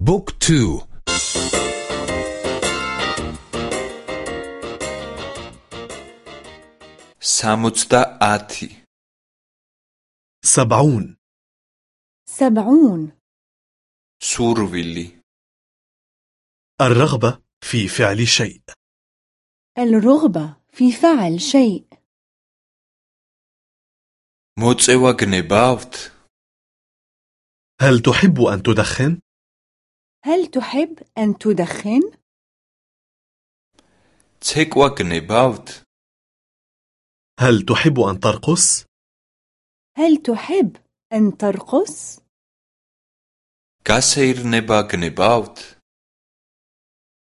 book two. სამოცდაათი سبعون. سبعون. სურვილი الرغبة في فعل شيء. الرغبة في فعل شيء. მოწევა გნებავთ هل تحب أن تدخن؟ هل تحب أن تدخن؟ ცეკვა გნებავთ? هل تحب أن ترقص؟ هل تحب أن ترقص؟ გასეირნება გნებავთ?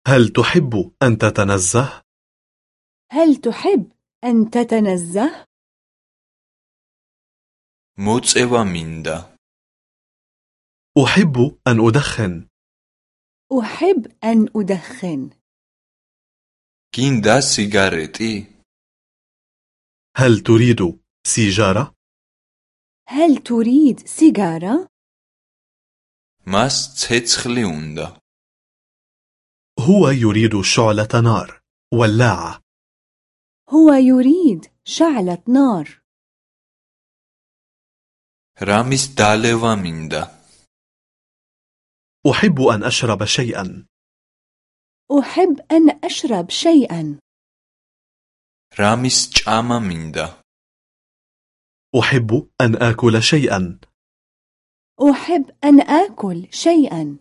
هل تحب أن تتنزه؟ هل تحب أن تتنزه؟ მოწევა მინდა. أحب أن أدخن أحب أن أدخن. გინდა სიგარეტი؟ هل تريد سيجارة؟ هل تريد سيجارة؟ მას ცეცხლი უნდა هو يريد شعلة نار ولاعة. هو يريد شعلة نار. راميس داليفا ميندا أحب أن أشرب شيئا. أحب أن أشرب شيئا. رامس جاما ميندا أحب أن آكل شيئا. أحب أن آكل شيئا.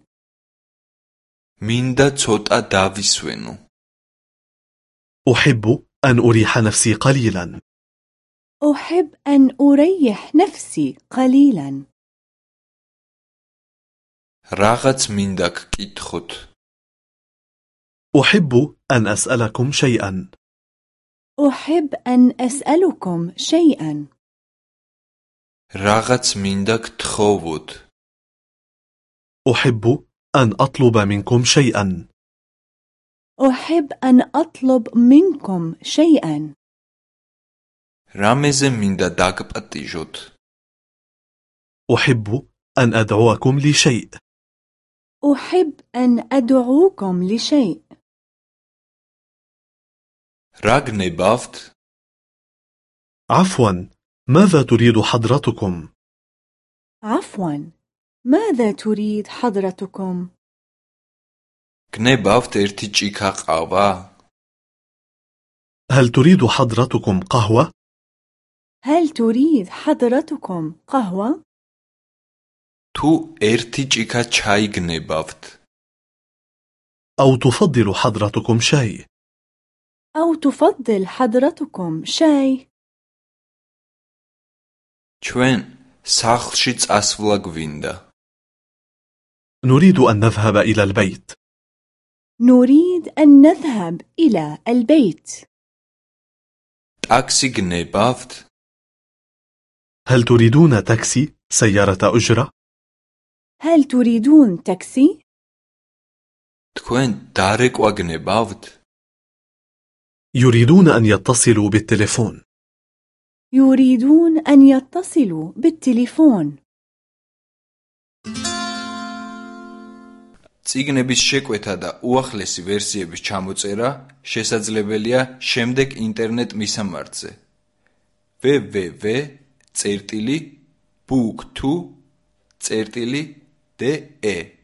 ميندا تشوتا دافيسوينو أحب أن أريح نفسي قليلا. أحب أن أريح نفسي قليلا. რაღაც მინდა გკითხოთ. أحب أن أسألكم شيئا أحب أن أسألكم شيئا რაღაც მინდა გთხოვოთ. أحب أن أطلب منكم شيئا أحب أن أطلب منكم شيئا რამეზე მინდა დაგპატიჟოთ. أحب أن أدعوكم لشيء أحب أن أدعوكم لشيء რა გნებავთ? عفوا ماذا تريد حضرتكم؟ عفوا ماذا تريد حضرتكم؟ გნებავთ ერთი ჭიქა ყავა? هل تريد حضرتكم قهوة؟ هل تريد حضرتكم قهوة؟ თუ ერთი ჭიქა ჩაი გნებავთ? أو تفضل حضرتكم شاي؟ أو تفضل حضرتكم شاي؟ ჩვენ სახლში წასვლა გვინდა. نريد أن نذهب إلى البيت نريد أن نذهب إلى البيت ტაქსი გნებავთ? هل تريدون تاكسي سيارة أجرة؟ هل تريدون تاكسي؟ თქვენ დარეკვა გნებავთ? يريدون أن يتصلوا بالتليفون يريدون أن يتصلوا بالتليفون წიგნების შეკვეთა და უახლესი ვერსიების ჩამოწერა შესაძლებელია შემდეგ ინტერნეტ მისამართზე T-E